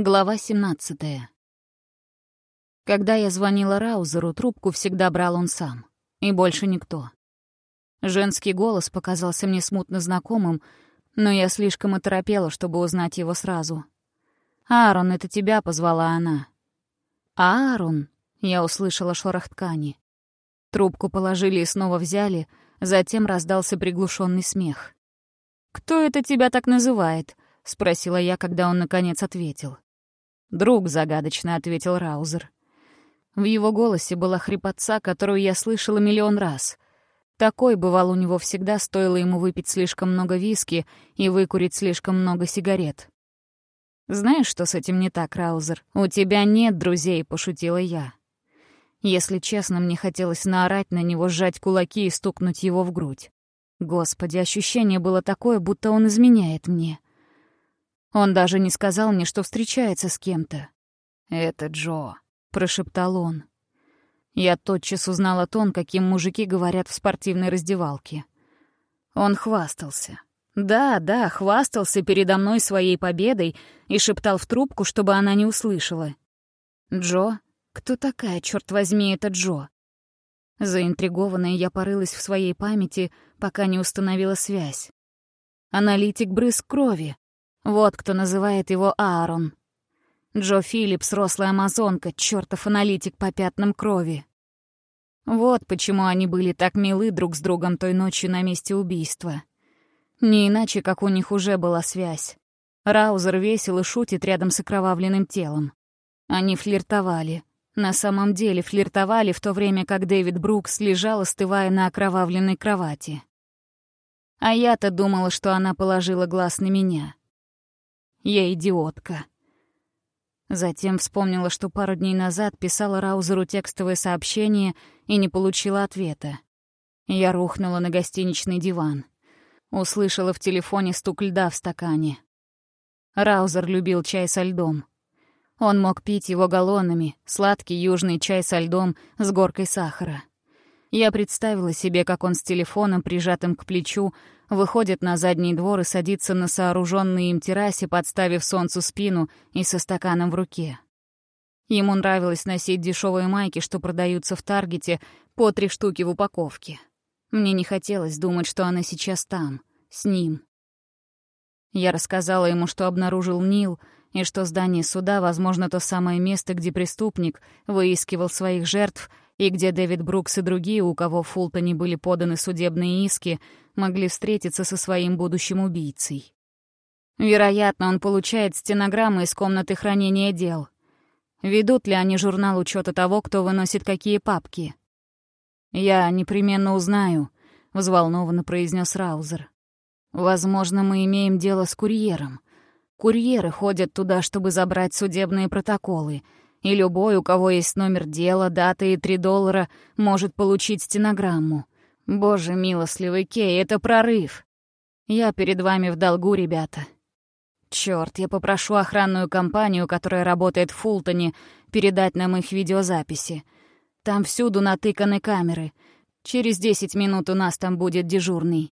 Глава 17. Когда я звонила Раузеру, трубку всегда брал он сам. И больше никто. Женский голос показался мне смутно знакомым, но я слишком оторопела, чтобы узнать его сразу. «Аарон, это тебя позвала она». «Аарон?» — я услышала шорох ткани. Трубку положили и снова взяли, затем раздался приглушенный смех. «Кто это тебя так называет?» — спросила я, когда он наконец ответил. «Друг», — загадочно ответил Раузер. В его голосе была хрипотца, которую я слышала миллион раз. Такой бывал у него всегда, стоило ему выпить слишком много виски и выкурить слишком много сигарет. «Знаешь, что с этим не так, Раузер? У тебя нет друзей», — пошутила я. Если честно, мне хотелось наорать на него, сжать кулаки и стукнуть его в грудь. Господи, ощущение было такое, будто он изменяет мне. Он даже не сказал мне, что встречается с кем-то. «Это Джо», — прошептал он. Я тотчас узнала тон, каким мужики говорят в спортивной раздевалке. Он хвастался. Да, да, хвастался передо мной своей победой и шептал в трубку, чтобы она не услышала. «Джо? Кто такая, черт возьми, это Джо?» Заинтригованная, я порылась в своей памяти, пока не установила связь. Аналитик брызг крови. Вот кто называет его Аарон. Джо Филлипс, рослая амазонка, чертов аналитик по пятнам крови. Вот почему они были так милы друг с другом той ночью на месте убийства. Не иначе, как у них уже была связь. Раузер весел и шутит рядом с окровавленным телом. Они флиртовали. На самом деле флиртовали в то время, как Дэвид Брукс лежал, остывая на окровавленной кровати. А я-то думала, что она положила глаз на меня. Я идиотка. Затем вспомнила, что пару дней назад писала Раузеру текстовое сообщение и не получила ответа. Я рухнула на гостиничный диван. Услышала в телефоне стук льда в стакане. Раузер любил чай со льдом. Он мог пить его галлонами, сладкий южный чай со льдом с горкой сахара. Я представила себе, как он с телефоном, прижатым к плечу, выходит на задний двор и садится на сооруженной им террасе, подставив солнцу спину и со стаканом в руке. Ему нравилось носить дешевые майки, что продаются в Таргете, по три штуки в упаковке. Мне не хотелось думать, что она сейчас там, с ним. Я рассказала ему, что обнаружил Нил — и что здание суда, возможно, то самое место, где преступник выискивал своих жертв и где Дэвид Брукс и другие, у кого в Фултоне были поданы судебные иски, могли встретиться со своим будущим убийцей. Вероятно, он получает стенограммы из комнаты хранения дел. Ведут ли они журнал учета того, кто выносит какие папки? «Я непременно узнаю», — взволнованно произнес Раузер. «Возможно, мы имеем дело с курьером». Курьеры ходят туда, чтобы забрать судебные протоколы, и любой, у кого есть номер дела, дата и три доллара, может получить стенограмму. Боже милостливый Кей, это прорыв. Я перед вами в долгу, ребята. Чёрт, я попрошу охранную компанию, которая работает в Фултоне, передать нам их видеозаписи. Там всюду натыканы камеры. Через десять минут у нас там будет дежурный.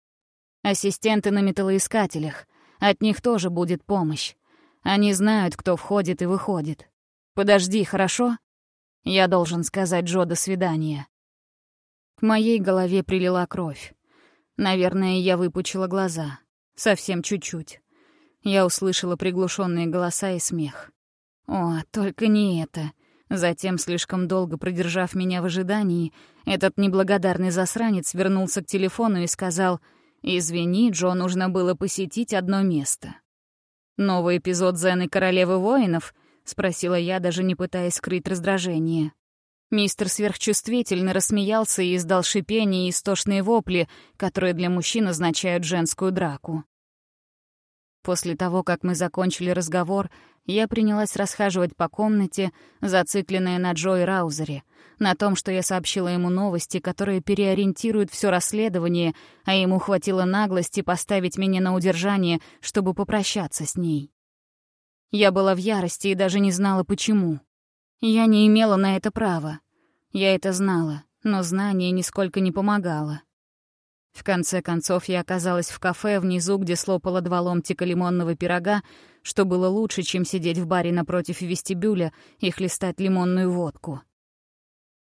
Ассистенты на металлоискателях. От них тоже будет помощь. Они знают, кто входит и выходит. Подожди, хорошо? Я должен сказать Джо до свидания. К моей голове прилила кровь. Наверное, я выпучила глаза. Совсем чуть-чуть. Я услышала приглушенные голоса и смех. О, только не это. Затем, слишком долго продержав меня в ожидании, этот неблагодарный засранец вернулся к телефону и сказал — «Извини, Джо, нужно было посетить одно место». «Новый эпизод Зены Королевы Воинов?» — спросила я, даже не пытаясь скрыть раздражение. Мистер сверхчувствительно рассмеялся и издал шипение и истошные вопли, которые для мужчин означают женскую драку. После того, как мы закончили разговор, я принялась расхаживать по комнате, зацикленная на Джо и Раузере, на том, что я сообщила ему новости, которые переориентируют все расследование, а ему хватило наглости поставить меня на удержание, чтобы попрощаться с ней. Я была в ярости и даже не знала, почему. Я не имела на это права. Я это знала, но знание нисколько не помогало. В конце концов, я оказалась в кафе внизу, где слопала два ломтика лимонного пирога, что было лучше, чем сидеть в баре напротив вестибюля и хлестать лимонную водку.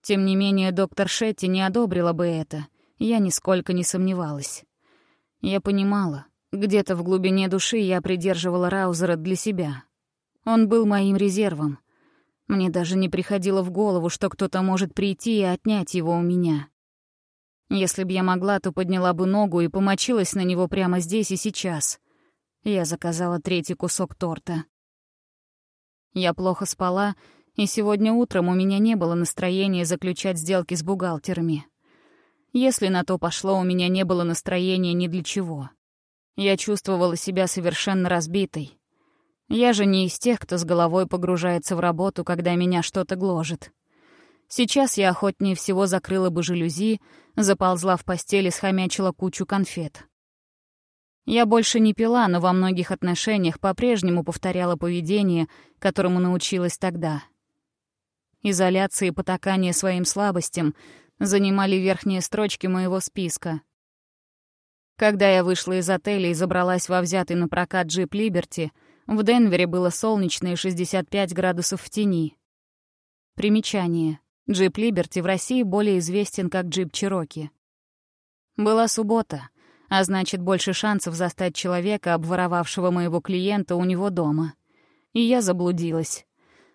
Тем не менее, доктор Шетти не одобрила бы это, я нисколько не сомневалась. Я понимала, где-то в глубине души я придерживала Раузера для себя. Он был моим резервом. Мне даже не приходило в голову, что кто-то может прийти и отнять его у меня. Если б я могла, то подняла бы ногу и помочилась на него прямо здесь и сейчас. Я заказала третий кусок торта. Я плохо спала, и сегодня утром у меня не было настроения заключать сделки с бухгалтерами. Если на то пошло, у меня не было настроения ни для чего. Я чувствовала себя совершенно разбитой. Я же не из тех, кто с головой погружается в работу, когда меня что-то гложет. Сейчас я охотнее всего закрыла бы жалюзи, заползла в постель и схомячила кучу конфет. Я больше не пила, но во многих отношениях по-прежнему повторяла поведение, которому научилась тогда. Изоляция и потакание своим слабостям занимали верхние строчки моего списка. Когда я вышла из отеля и забралась во взятый на прокат джип «Либерти», в Денвере было солнечно и 65 градусов в тени. Примечание. Джип «Либерти» в России более известен как джип «Чироки». Была суббота, а значит, больше шансов застать человека, обворовавшего моего клиента у него дома. И я заблудилась.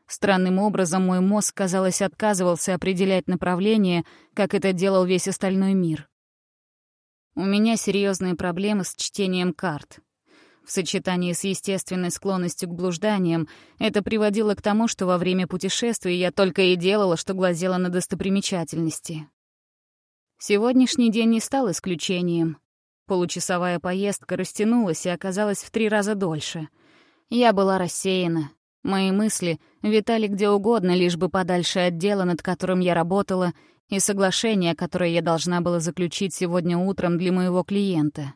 Странным образом мой мозг, казалось, отказывался определять направление, как это делал весь остальной мир. У меня серьезные проблемы с чтением карт. В сочетании с естественной склонностью к блужданиям это приводило к тому, что во время путешествий я только и делала, что глазела на достопримечательности. Сегодняшний день не стал исключением. Получасовая поездка растянулась и оказалась в три раза дольше. Я была рассеяна, Мои мысли витали где угодно, лишь бы подальше от дела, над которым я работала, и соглашения, которое я должна была заключить сегодня утром для моего клиента.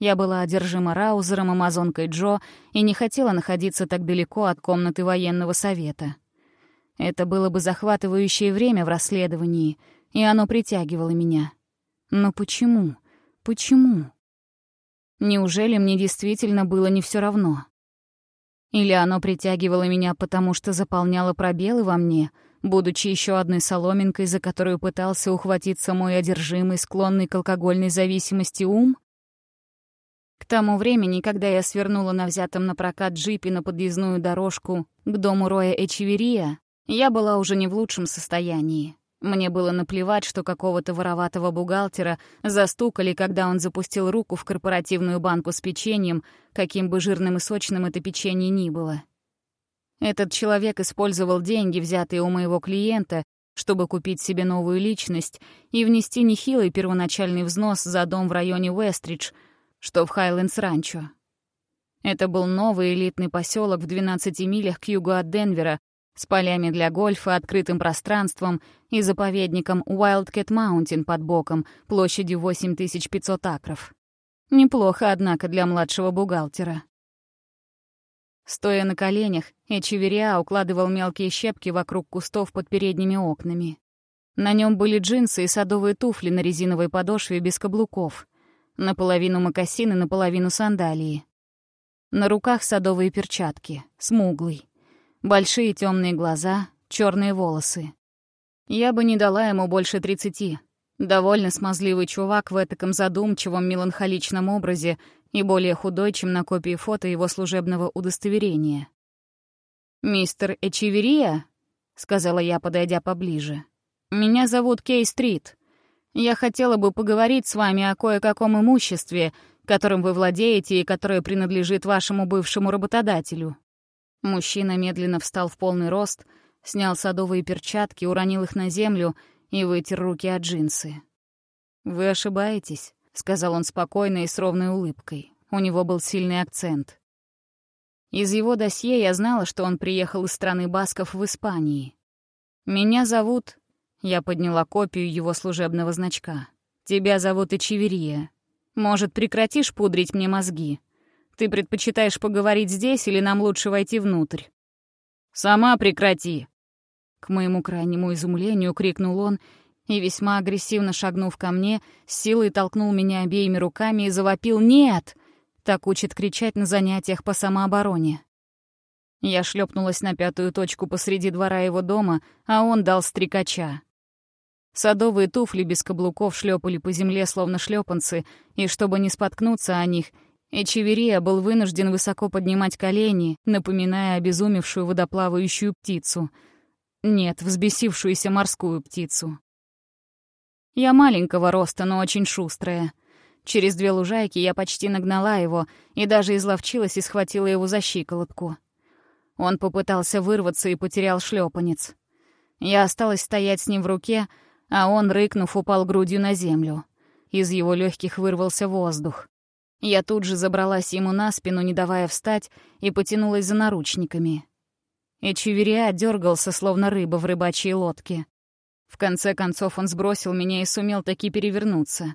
Я была одержима Раузером, амазонкой Джо и не хотела находиться так далеко от комнаты военного совета. Это было бы захватывающее время в расследовании, и оно притягивало меня. Но почему? Почему? Неужели мне действительно было не все равно? Или оно притягивало меня, потому что заполняло пробелы во мне, будучи еще одной соломинкой, за которую пытался ухватиться мой одержимый, склонный к алкогольной зависимости ум? К тому времени, когда я свернула на взятом на прокат джипе на подъездную дорожку к дому Роя Эчеверия, я была уже не в лучшем состоянии. Мне было наплевать, что какого-то вороватого бухгалтера застукали, когда он запустил руку в корпоративную банку с печеньем, каким бы жирным и сочным это печенье ни было. Этот человек использовал деньги, взятые у моего клиента, чтобы купить себе новую личность и внести нехилый первоначальный взнос за дом в районе Уэстридж, что в Хайлендс-Ранчо. Это был новый элитный поселок в 12 милях к югу от Денвера, с полями для гольфа, открытым пространством и заповедником Wildcat Mountain под боком, площадью 8500 акров. Неплохо, однако, для младшего бухгалтера. Стоя на коленях, Эчевериа укладывал мелкие щепки вокруг кустов под передними окнами. На нем были джинсы и садовые туфли на резиновой подошве без каблуков. Наполовину мокасины, наполовину сандалии. На руках садовые перчатки, смуглый. Большие темные глаза, черные волосы. Я бы не дала ему больше тридцати. Довольно смазливый чувак в этаком задумчивом, меланхоличном образе и более худой, чем на копии фото его служебного удостоверения. «Мистер Эчеверия?» — сказала я, подойдя поближе. «Меня зовут Кей Стрит. Я хотела бы поговорить с вами о кое-каком имуществе, которым вы владеете и которое принадлежит вашему бывшему работодателю». Мужчина медленно встал в полный рост, снял садовые перчатки, уронил их на землю и вытер руки от джинсы. «Вы ошибаетесь», — сказал он спокойно и с ровной улыбкой. У него был сильный акцент. Из его досье я знала, что он приехал из страны Басков в Испании. «Меня зовут...» — я подняла копию его служебного значка. «Тебя зовут Эчеверия. Может, прекратишь пудрить мне мозги?» Ты предпочитаешь поговорить здесь или нам лучше войти внутрь?» «Сама прекрати!» К моему крайнему изумлению крикнул он и, весьма агрессивно шагнув ко мне, силой толкнул меня обеими руками и завопил «Нет! Так учат кричать на занятиях по самообороне. Я шлепнулась на пятую точку посреди двора его дома, а он дал стрекача. Садовые туфли без каблуков шлепали по земле, словно шлепанцы, и чтобы не споткнуться о них, Эчеверия был вынужден высоко поднимать колени, напоминая обезумевшую водоплавающую птицу. Нет, взбесившуюся морскую птицу. Я маленького роста, но очень шустрая. Через две лужайки я почти нагнала его и даже изловчилась и схватила его за щиколотку. Он попытался вырваться и потерял шлепанец. Я осталась стоять с ним в руке, а он, рыкнув, упал грудью на землю. Из его легких вырвался воздух. Я тут же забралась ему на спину, не давая встать, и потянулась за наручниками. Эчеверия дергался, словно рыба в рыбачьей лодке. В конце концов он сбросил меня и сумел таки перевернуться.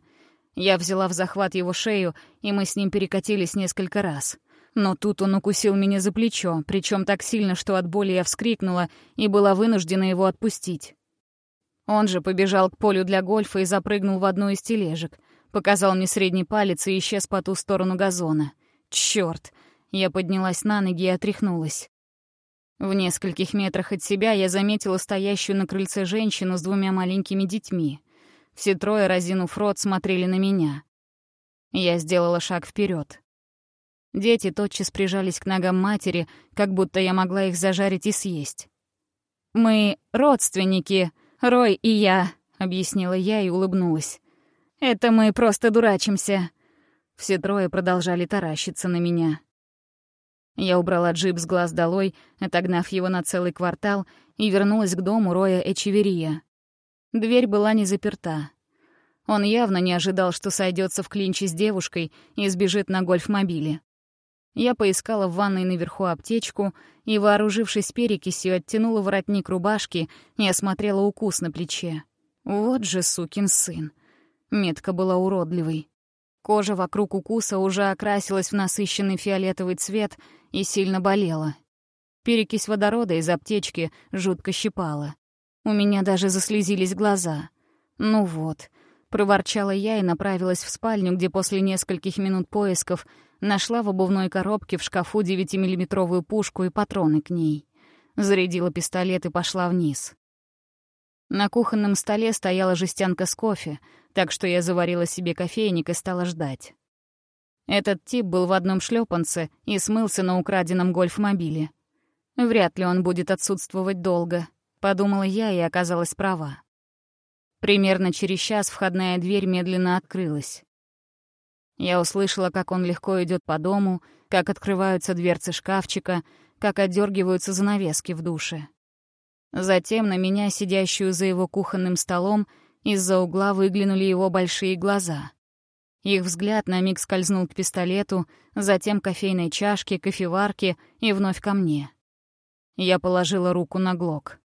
Я взяла в захват его шею, и мы с ним перекатились несколько раз — но тут он укусил меня за плечо, причем так сильно, что от боли я вскрикнула и была вынуждена его отпустить. Он же побежал к полю для гольфа и запрыгнул в одну из тележек, показал мне средний палец и исчез по ту сторону газона. Чёрт! Я поднялась на ноги и отряхнулась. В нескольких метрах от себя я заметила стоящую на крыльце женщину с двумя маленькими детьми. Все трое, разинув рот, смотрели на меня. Я сделала шаг вперед. Дети тотчас прижались к ногам матери, как будто я могла их зажарить и съесть. «Мы родственники, Рой и я», — объяснила я и улыбнулась. «Это мы просто дурачимся». Все трое продолжали таращиться на меня. Я убрала джип с глаз долой, отогнав его на целый квартал, и вернулась к дому Роя Эчеверия. Дверь была не заперта. Он явно не ожидал, что сойдется в клинче с девушкой и сбежит на гольф-мобиле. Я поискала в ванной наверху аптечку и, вооружившись перекисью, оттянула воротник рубашки и осмотрела укус на плече. Вот же сукин сын. Метка была уродливой. Кожа вокруг укуса уже окрасилась в насыщенный фиолетовый цвет и сильно болела. Перекись водорода из аптечки жутко щипала. У меня даже заслезились глаза. Ну вот, проворчала я и направилась в спальню, где после нескольких минут поисков Нашла в обувной коробке в шкафу 9-миллиметровую пушку и патроны к ней. Зарядила пистолет и пошла вниз. На кухонном столе стояла жестянка с кофе, так что я заварила себе кофейник и стала ждать. Этот тип был в одном шлепанце и смылся на украденном гольф-мобиле. Вряд ли он будет отсутствовать долго, подумала я и оказалась права. Примерно через час входная дверь медленно открылась. Я услышала, как он легко идет по дому, как открываются дверцы шкафчика, как отдергиваются занавески в душе. Затем на меня, сидящую за его кухонным столом, из-за угла выглянули его большие глаза. Их взгляд на миг скользнул к пистолету, затем кофейной чашке, кофеварке и вновь ко мне. Я положила руку на глок.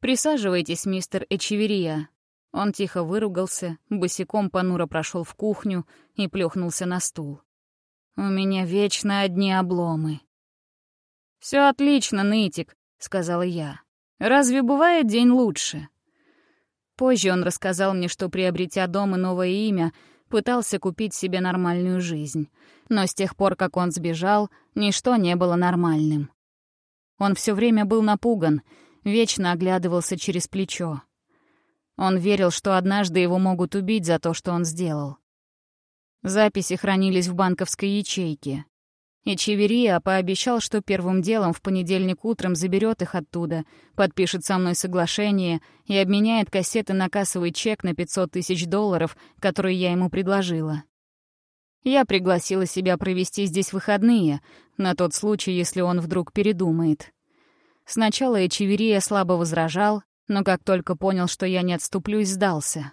«Присаживайтесь, мистер Эчеверия», он тихо выругался, босиком понуро прошел в кухню и плюхнулся на стул. «У меня вечно одни обломы». «Все отлично, нытик», — сказала я. «Разве бывает день лучше?» Позже он рассказал мне, что, приобретя дом и новое имя, пытался купить себе нормальную жизнь. Но с тех пор, как он сбежал, ничто не было нормальным. Он все время был напуган, вечно оглядывался через плечо. Он верил, что однажды его могут убить за то, что он сделал. Записи хранились в банковской ячейке. И Чеверия пообещал, что первым делом в понедельник утром заберет их оттуда, подпишет со мной соглашение и обменяет кассеты на кассовый чек на 500 тысяч долларов, который я ему предложила. Я пригласила себя провести здесь выходные, на тот случай, если он вдруг передумает. Сначала Эчеверия слабо возражал, но как только понял, что я не отступлюсь, сдался.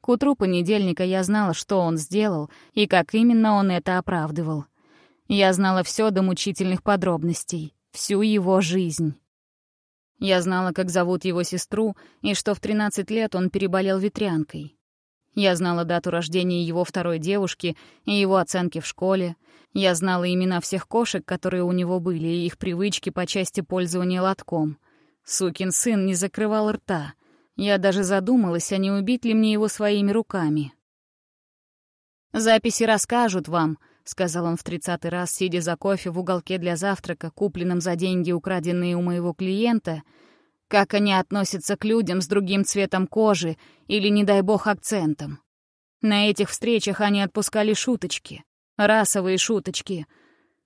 К утру понедельника я знала, что он сделал и как именно он это оправдывал. Я знала все до мучительных подробностей, всю его жизнь. Я знала, как зовут его сестру, и что в 13 лет он переболел ветрянкой. Я знала дату рождения его второй девушки и его оценки в школе. Я знала имена всех кошек, которые у него были, и их привычки по части пользования лотком. Сукин сын не закрывал рта. Я даже задумалась, а не убить ли мне его своими руками. «Записи расскажут вам», — сказал он в тридцатый раз, сидя за кофе в уголке для завтрака, купленным за деньги, украденные у моего клиента, как они относятся к людям с другим цветом кожи или, не дай бог, акцентом. На этих встречах они отпускали шуточки, расовые шуточки.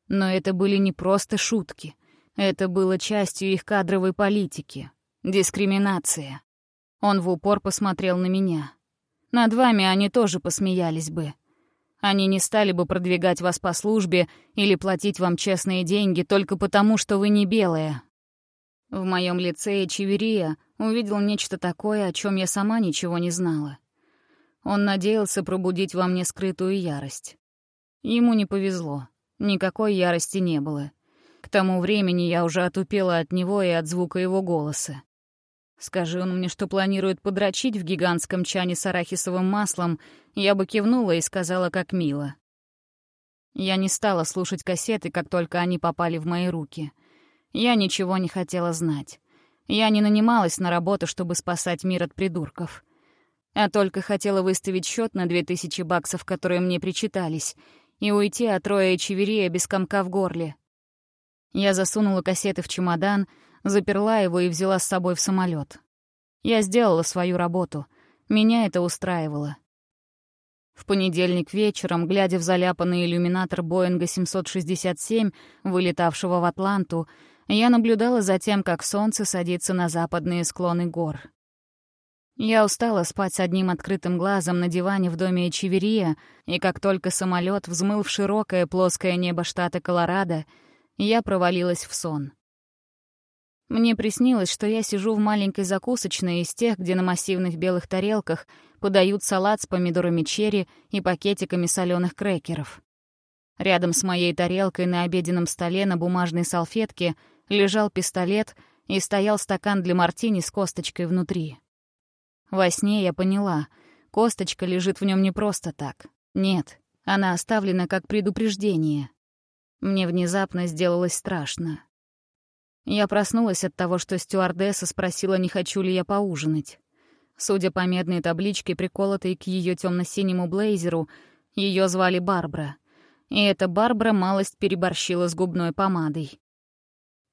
Но это были не просто шутки. Это было частью их кадровой политики. Дискриминация. Он в упор посмотрел на меня. Над вами они тоже посмеялись бы. Они не стали бы продвигать вас по службе или платить вам честные деньги только потому, что вы не белая. В моем лице Эчеверия увидел нечто такое, о чем я сама ничего не знала. Он надеялся пробудить во мне скрытую ярость. Ему не повезло. Никакой ярости не было. К тому времени я уже отупела от него и от звука его голоса. Скажи он мне, что планирует подрочить в гигантском чане с арахисовым маслом, я бы кивнула и сказала, как мило. Я не стала слушать кассеты, как только они попали в мои руки. Я ничего не хотела знать. Я не нанималась на работу, чтобы спасать мир от придурков. А только хотела выставить счет на две тысячи баксов, которые мне причитались, и уйти от Роя Чеверия без комка в горле. Я засунула кассеты в чемодан, заперла его и взяла с собой в самолет. Я сделала свою работу. Меня это устраивало. В понедельник вечером, глядя в заляпанный иллюминатор Боинга 767, вылетавшего в Атланту, я наблюдала за тем, как солнце садится на западные склоны гор. Я устала спать с одним открытым глазом на диване в доме Эчеверия, и как только самолет взмыл в широкое плоское небо штата Колорадо, я провалилась в сон. Мне приснилось, что я сижу в маленькой закусочной из тех, где на массивных белых тарелках подают салат с помидорами черри и пакетиками соленых крекеров. Рядом с моей тарелкой на обеденном столе на бумажной салфетке лежал пистолет и стоял стакан для мартини с косточкой внутри. Во сне я поняла, косточка лежит в нем не просто так. Нет, она оставлена как предупреждение. Мне внезапно сделалось страшно. Я проснулась от того, что стюардесса спросила, не хочу ли я поужинать. Судя по медной табличке, приколотой к ее темно-синему блейзеру, ее звали Барбара. И эта Барбара малость переборщила с губной помадой.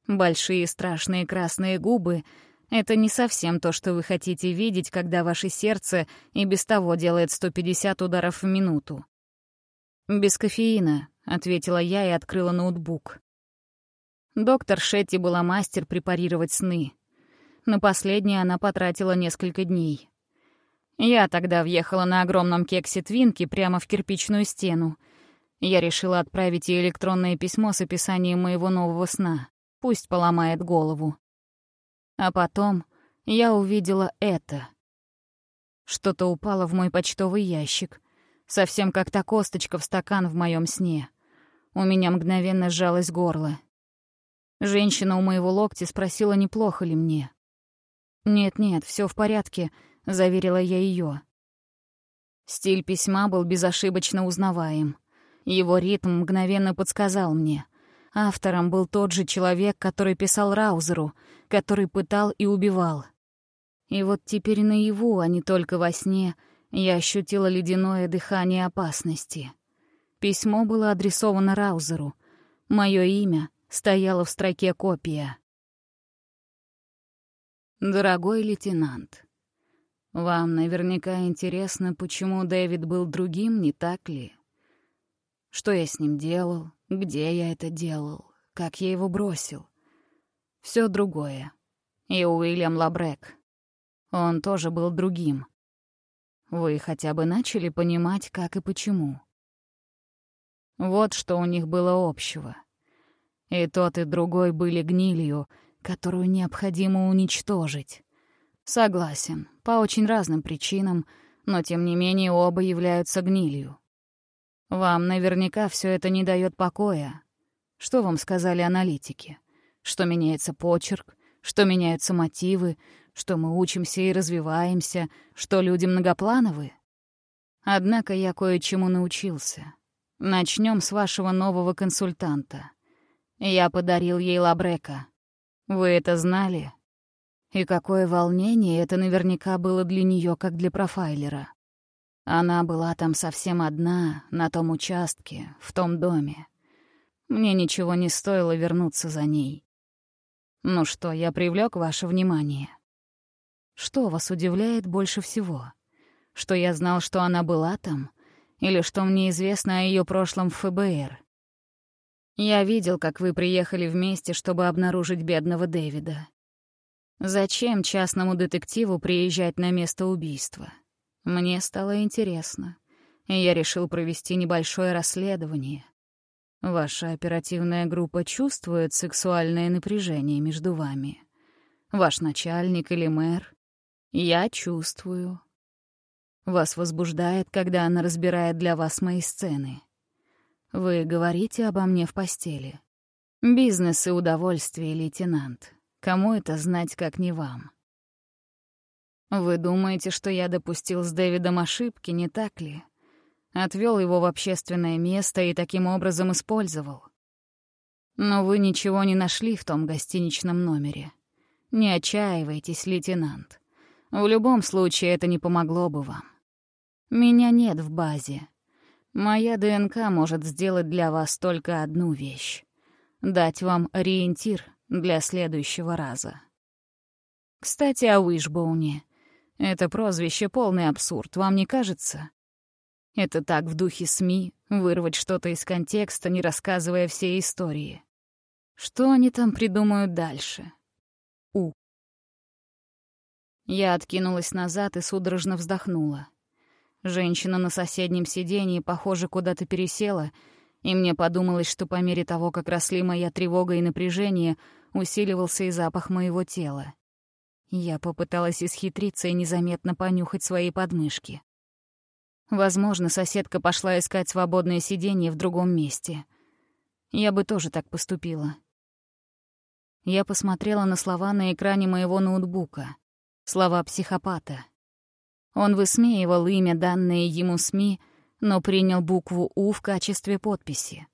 Большие страшные красные губы — это не совсем то, что вы хотите видеть, когда ваше сердце и без того делает 150 ударов в минуту. «Без кофеина», — ответила я и открыла ноутбук. Доктор Шетти была мастер препарировать сны. На последнее она потратила несколько дней. Я тогда въехала на огромном кексе Твинки прямо в кирпичную стену. Я решила отправить ей электронное письмо с описанием моего нового сна. Пусть поломает голову. А потом я увидела это. Что-то упало в мой почтовый ящик. Совсем как та косточка в стакан в моем сне. У меня мгновенно сжалось горло. Женщина у моего локтя спросила, неплохо ли мне. «Нет-нет, все в порядке», — заверила я ее. Стиль письма был безошибочно узнаваем. Его ритм мгновенно подсказал мне. Автором был тот же человек, который писал Раузеру, который пытал и убивал. И вот теперь наяву, а не только во сне, я ощутила ледяное дыхание опасности. Письмо было адресовано Раузеру. Мое имя стояла в строке копия. «Дорогой лейтенант, вам наверняка интересно, почему Дэвид был другим, не так ли? Что я с ним делал, где я это делал, как я его бросил. Все другое. И Уильям Лабрек. Он тоже был другим. Вы хотя бы начали понимать, как и почему. Вот что у них было общего. И тот, и другой были гнилью, которую необходимо уничтожить. Согласен, по очень разным причинам, но тем не менее оба являются гнилью. Вам наверняка все это не дает покоя. Что вам сказали аналитики? Что меняется почерк, что меняются мотивы, что мы учимся и развиваемся, что люди многоплановы? Однако я кое-чему научился. Начнем с вашего нового консультанта. Я подарил ей Лабрека. Вы это знали? И какое волнение это наверняка было для нее, как для профайлера. Она была там совсем одна, на том участке, в том доме. Мне ничего не стоило вернуться за ней. Ну что, я привлек ваше внимание? Что вас удивляет больше всего? Что я знал, что она была там? Или что мне известно о ее прошлом в ФБР? Я видел, как вы приехали вместе, чтобы обнаружить бедного Дэвида. Зачем частному детективу приезжать на место убийства? Мне стало интересно, и я решил провести небольшое расследование. Ваша оперативная группа чувствует сексуальное напряжение между вами. Ваш начальник или мэр? Я чувствую. Вас возбуждает, когда она разбирает для вас мои сцены. Вы говорите обо мне в постели. Бизнес и удовольствие, лейтенант. Кому это знать, как не вам? Вы думаете, что я допустил с Дэвидом ошибки, не так ли? Отвел его в общественное место и таким образом использовал. Но вы ничего не нашли в том гостиничном номере. Не отчаивайтесь, лейтенант. В любом случае это не помогло бы вам. Меня нет в базе. Моя ДНК может сделать для вас только одну вещь — дать вам ориентир для следующего раза. Кстати, о Уишбоуне — это прозвище — полный абсурд, вам не кажется? Это так в духе СМИ — вырвать что-то из контекста, не рассказывая все истории. Что они там придумают дальше? У. Я откинулась назад и судорожно вздохнула. Женщина на соседнем сиденье, похоже, куда-то пересела, и мне подумалось, что по мере того, как росли моя тревога и напряжение, усиливался и запах моего тела. Я попыталась исхитриться и незаметно понюхать свои подмышки. Возможно, соседка пошла искать свободное сиденье в другом месте. Я бы тоже так поступила. Я посмотрела на слова на экране моего ноутбука. Слова психопата. Он высмеивал имя, данное ему СМИ, но принял букву «У» в качестве подписи.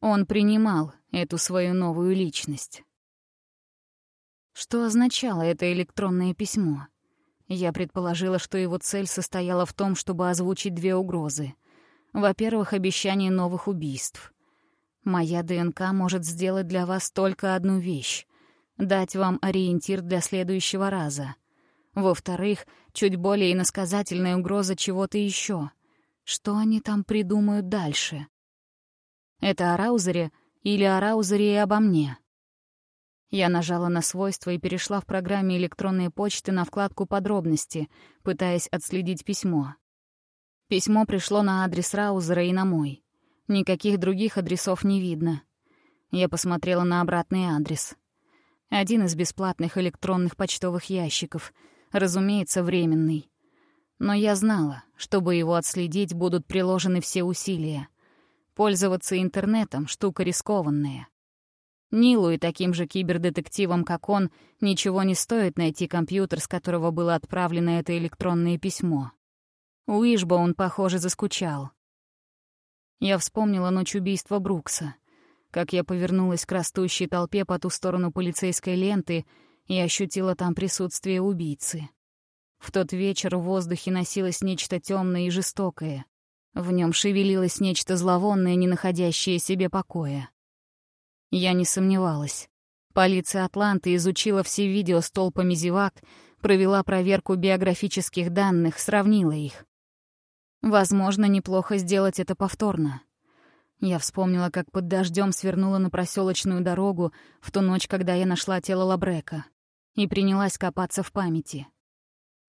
Он принимал эту свою новую личность. Что означало это электронное письмо? Я предположила, что его цель состояла в том, чтобы озвучить две угрозы. Во-первых, обещание новых убийств. Моя ДНК может сделать для вас только одну вещь — дать вам ориентир для следующего раза. Во-вторых, чуть более иносказательная угроза чего-то еще. Что они там придумают дальше? Это о Раузере или о Раузере и обо мне? Я нажала на свойства и перешла в программе электронной почты на вкладку «Подробности», пытаясь отследить письмо. Письмо пришло на адрес Раузера и на мой. Никаких других адресов не видно. Я посмотрела на обратный адрес. Один из бесплатных электронных почтовых ящиков, разумеется, временный. Но я знала, чтобы его отследить, будут приложены все усилия. Пользоваться интернетом — штука рискованная. Нилу и таким же кибердетективам, как он, ничего не стоит найти компьютер, с которого было отправлено это электронное письмо. Уишба он, похоже, заскучал. Я вспомнила ночь убийства Брукса, как я повернулась к растущей толпе по ту сторону полицейской ленты и ощутила там присутствие убийцы. В тот вечер в воздухе носилось нечто темное и жестокое. В нем шевелилось нечто зловонное, не находящее себе покоя. Я не сомневалась. Полиция Атланты изучила все видео с толпами зевак, провела проверку биографических данных, сравнила их. Возможно, неплохо сделать это повторно. Я вспомнила, как под дождем свернула на проселочную дорогу в ту ночь, когда я нашла тело Лабрека, и принялась копаться в памяти.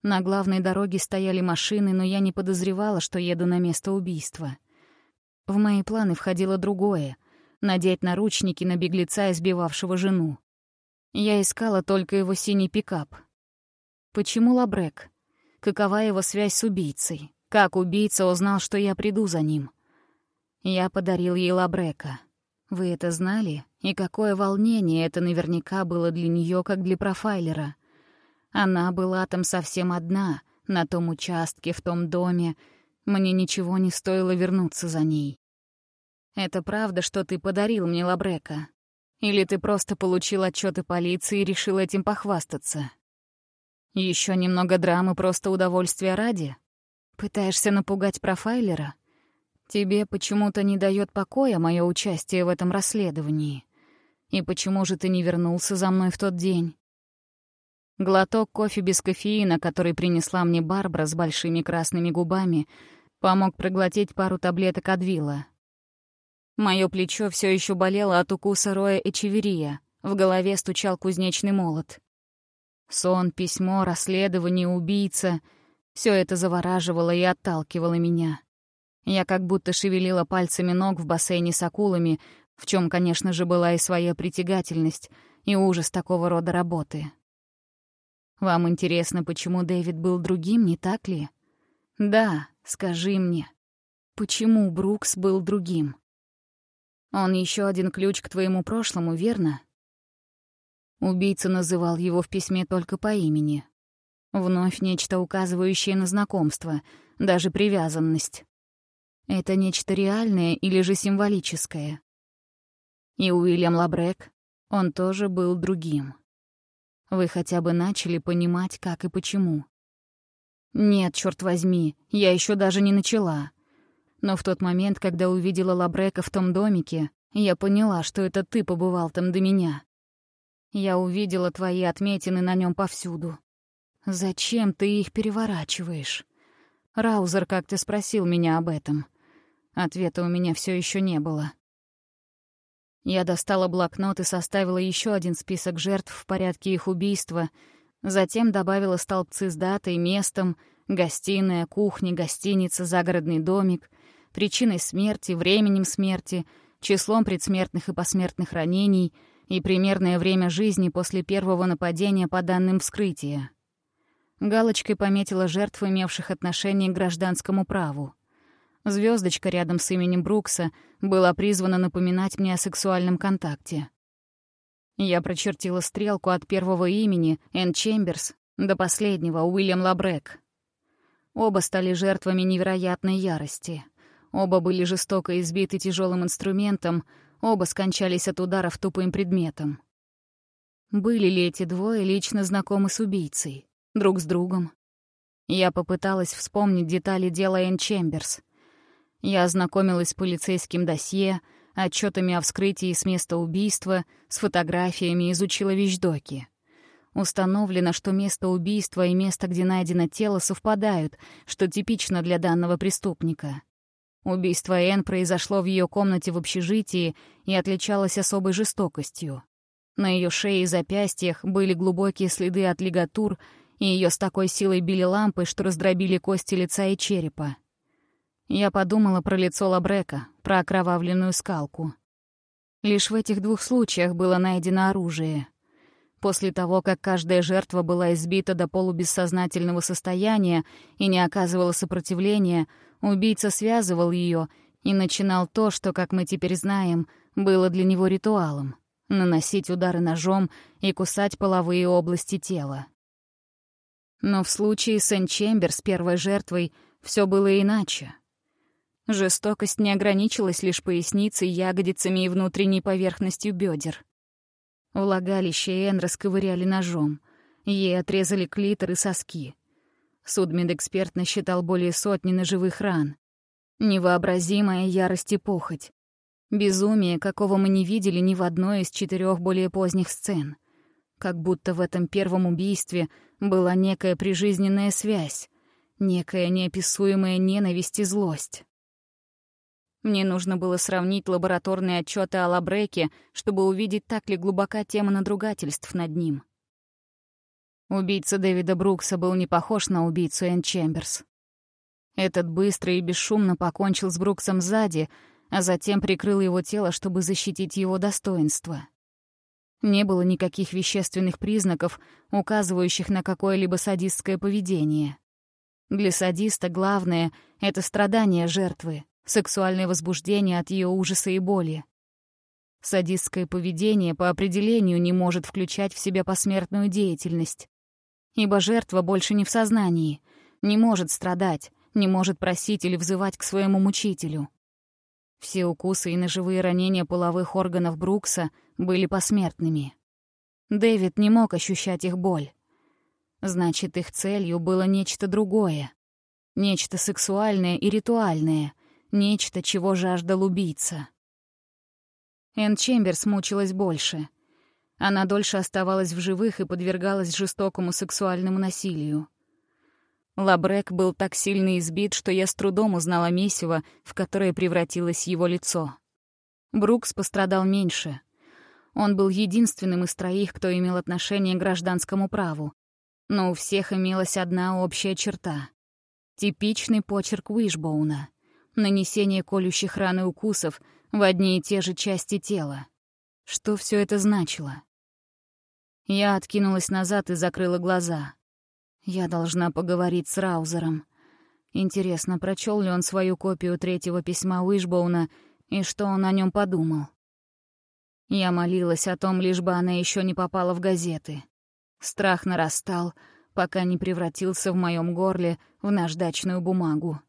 На главной дороге стояли машины, но я не подозревала, что еду на место убийства. В мои планы входило другое — надеть наручники на беглеца, избивавшего жену. Я искала только его синий пикап. Почему Лабрек? Какова его связь с убийцей? Как убийца узнал, что я приду за ним? Я подарил ей Лабрека. Вы это знали? И какое волнение это наверняка было для нее, как для профайлера. Она была там совсем одна, на том участке, в том доме. Мне ничего не стоило вернуться за ней. Это правда, что ты подарил мне Лабрека? Или ты просто получил отчеты полиции и решил этим похвастаться? Еще немного драмы просто удовольствия ради? Пытаешься напугать профайлера? Тебе почему-то не дает покоя мое участие в этом расследовании. И почему же ты не вернулся за мной в тот день? Глоток кофе без кофеина, который принесла мне Барбара с большими красными губами, помог проглотить пару таблеток Адвила. Мое плечо все еще болело от укуса Роя Эчеверия, в голове стучал кузнечный молот. Сон, письмо, расследование, убийца — все это завораживало и отталкивало меня. Я как будто шевелила пальцами ног в бассейне с акулами, в чем, конечно же, была и своя притягательность, и ужас такого рода работы. Вам интересно, почему Дэвид был другим, не так ли? Да, скажи мне, почему Брукс был другим? Он еще один ключ к твоему прошлому, верно? Убийца называл его в письме только по имени. Вновь нечто, указывающее на знакомство, даже привязанность. Это нечто реальное или же символическое? И Уильям Лабрек, он тоже был другим. Вы хотя бы начали понимать, как и почему. Нет, черт возьми, я еще даже не начала. Но в тот момент, когда увидела Лабрека в том домике, я поняла, что это ты побывал там до меня. Я увидела твои отметины на нем повсюду. Зачем ты их переворачиваешь? Раузер как-то спросил меня об этом. Ответа у меня все еще не было. Я достала блокнот и составила еще один список жертв в порядке их убийства, затем добавила столбцы с датой, местом, гостиная, кухня, гостиница, загородный домик, причиной смерти, временем смерти, числом предсмертных и посмертных ранений и примерное время жизни после первого нападения по данным вскрытия. Галочкой пометила жертв, имевших отношение к гражданскому праву. Звездочка рядом с именем Брукса была призвана напоминать мне о сексуальном контакте. Я прочертила стрелку от первого имени, Энн Чемберс, до последнего, Уильям Лабрек. Оба стали жертвами невероятной ярости. Оба были жестоко избиты тяжелым инструментом, оба скончались от ударов тупым предметом. Были ли эти двое лично знакомы с убийцей? Друг с другом? Я попыталась вспомнить детали дела Энн Чемберс. Я ознакомилась с полицейским досье, отчетами о вскрытии с места убийства, с фотографиями, изучила вещдоки. Установлено, что место убийства и место, где найдено тело, совпадают, что типично для данного преступника. Убийство Энн произошло в ее комнате в общежитии и отличалось особой жестокостью. На ее шее и запястьях были глубокие следы от лигатур, и ее с такой силой били лампы, что раздробили кости лица и черепа. Я подумала про лицо Лабрека, про окровавленную скалку. Лишь в этих двух случаях было найдено оружие. После того, как каждая жертва была избита до полубессознательного состояния и не оказывала сопротивления, убийца связывал ее и начинал то, что, как мы теперь знаем, было для него ритуалом — наносить удары ножом и кусать половые области тела. Но в случае с Энн Чембер первой жертвой все было иначе. Жестокость не ограничилась лишь поясницей, ягодицами и внутренней поверхностью бедер. Влагалище Эн расковыряли ножом. Ей отрезали клитор и соски. Судмедэксперт насчитал более сотни ножевых ран. Невообразимая ярость и похоть. Безумие, какого мы не видели ни в одной из четырех более поздних сцен. Как будто в этом первом убийстве была некая прижизненная связь, некая неописуемая ненависть и злость. Мне нужно было сравнить лабораторные отчеты о Лабреке, чтобы увидеть, так ли глубока тема надругательств над ним. Убийца Дэвида Брукса был не похож на убийцу Энн Чемберс. Этот быстро и бесшумно покончил с Бруксом сзади, а затем прикрыл его тело, чтобы защитить его достоинство. Не было никаких вещественных признаков, указывающих на какое-либо садистское поведение. Для садиста главное — это страдание жертвы, сексуальное возбуждение от ее ужаса и боли. Садистское поведение по определению не может включать в себя посмертную деятельность, ибо жертва больше не в сознании, не может страдать, не может просить или взывать к своему мучителю. Все укусы и ножевые ранения половых органов Брукса были посмертными. Дэвид не мог ощущать их боль. Значит, их целью было нечто другое. Нечто сексуальное и ритуальное. Нечто, чего жаждал убийца. Энн Чемберс мучилась больше. Она дольше оставалась в живых и подвергалась жестокому сексуальному насилию. Лабрек был так сильно избит, что я с трудом узнала месиво, в которое превратилось его лицо. Брукс пострадал меньше. Он был единственным из троих, кто имел отношение к гражданскому праву. Но у всех имелась одна общая черта. Типичный почерк Уишбоуна. Нанесение колющих ран и укусов в одни и те же части тела. Что все это значило? Я откинулась назад и закрыла глаза. Я должна поговорить с Раузером. Интересно, прочел ли он свою копию третьего письма Уишбоуна и что он о нем подумал? Я молилась о том, лишь бы она еще не попала в газеты. Страх нарастал, пока не превратился в моем горле в наждачную бумагу.